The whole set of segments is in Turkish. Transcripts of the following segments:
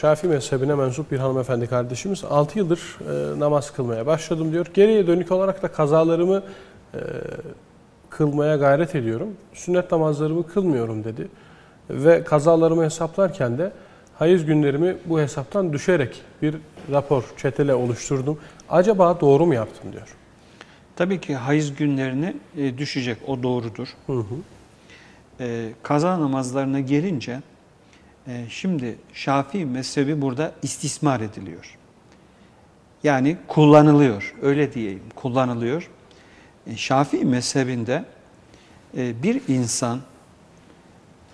Şafii mezhebine mensup bir hanımefendi kardeşimiz 6 yıldır e, namaz kılmaya başladım diyor. Geriye dönük olarak da kazalarımı e, kılmaya gayret ediyorum. Sünnet namazlarımı kılmıyorum dedi. Ve kazalarımı hesaplarken de hayız günlerimi bu hesaptan düşerek bir rapor, çetele oluşturdum. Acaba doğru mu yaptım diyor. Tabii ki hayız günlerini e, düşecek, o doğrudur. Hı hı. E, kaza namazlarına gelince, e, şimdi Şafii mezhebi burada istismar ediliyor. Yani kullanılıyor, öyle diyeyim, kullanılıyor. E, Şafii mezhebinde e, bir insan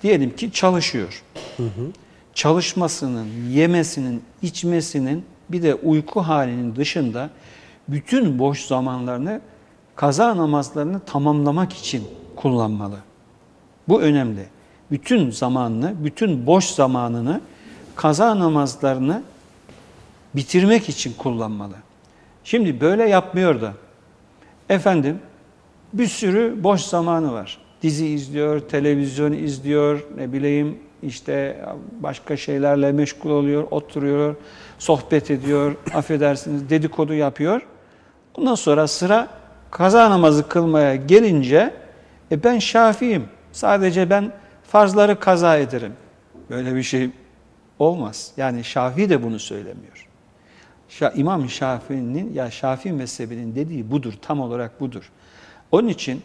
diyelim ki çalışıyor. Hı hı. Çalışmasının, yemesinin, içmesinin bir de uyku halinin dışında bütün boş zamanlarını kaza namazlarını tamamlamak için kullanmalı. Bu önemli. Bütün zamanını, bütün boş zamanını kaza namazlarını bitirmek için kullanmalı. Şimdi böyle yapmıyor da. Efendim bir sürü boş zamanı var. Dizi izliyor, televizyon izliyor, ne bileyim işte başka şeylerle meşgul oluyor, oturuyor, sohbet ediyor, affedersiniz dedikodu yapıyor. Ondan sonra sıra kaza namazı kılmaya gelince e ben Şafi'yim. Sadece ben farzları kaza ederim. Böyle bir şey olmaz. Yani Şafii de bunu söylemiyor. Şa İmam Şafii'nin ya Şafii mezhebinin dediği budur, tam olarak budur. Onun için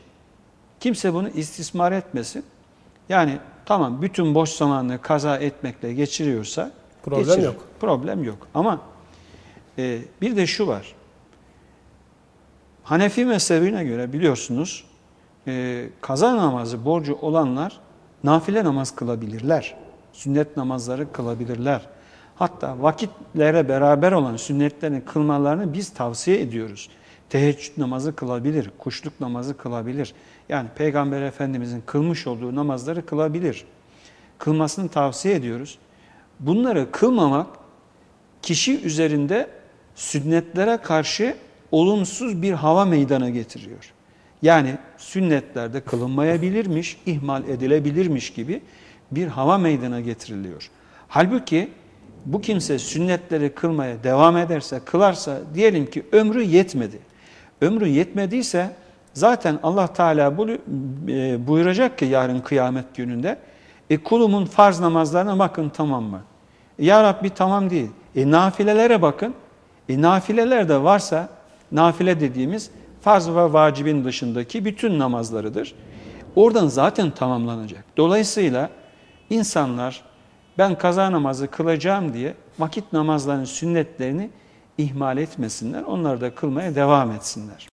kimse bunu istismar etmesin. Yani tamam bütün boş zamanını kaza etmekle geçiriyorsa Problem geçirir. yok. Problem yok. Ama e, bir de şu var. Hanefi mezhebine göre biliyorsunuz e, kaza namazı borcu olanlar nafile namaz kılabilirler. Sünnet namazları kılabilirler. Hatta vakitlere beraber olan sünnetlerini kılmalarını biz tavsiye ediyoruz. Teheccüd namazı kılabilir, kuşluk namazı kılabilir. Yani Peygamber Efendimizin kılmış olduğu namazları kılabilir. Kılmasını tavsiye ediyoruz. Bunları kılmamak kişi üzerinde sünnetlere karşı olumsuz bir hava meydana getiriyor. Yani sünnetlerde kılınmayabilirmiş, ihmal edilebilirmiş gibi bir hava meydana getiriliyor. Halbuki bu kimse sünnetleri kılmaya devam ederse, kılarsa diyelim ki ömrü yetmedi. Ömrü yetmediyse zaten Allah Teala e, buyuracak ki yarın kıyamet gününde e kulumun farz namazlarına bakın tamam mı? E, ya Rabbi tamam değil. E nafilelere bakın. E nafileler de varsa nafile dediğimiz farz ve vacibin dışındaki bütün namazlarıdır. Oradan zaten tamamlanacak. Dolayısıyla insanlar ben kaza namazı kılacağım diye vakit namazlarının sünnetlerini ihmal etmesinler. Onları da kılmaya devam etsinler.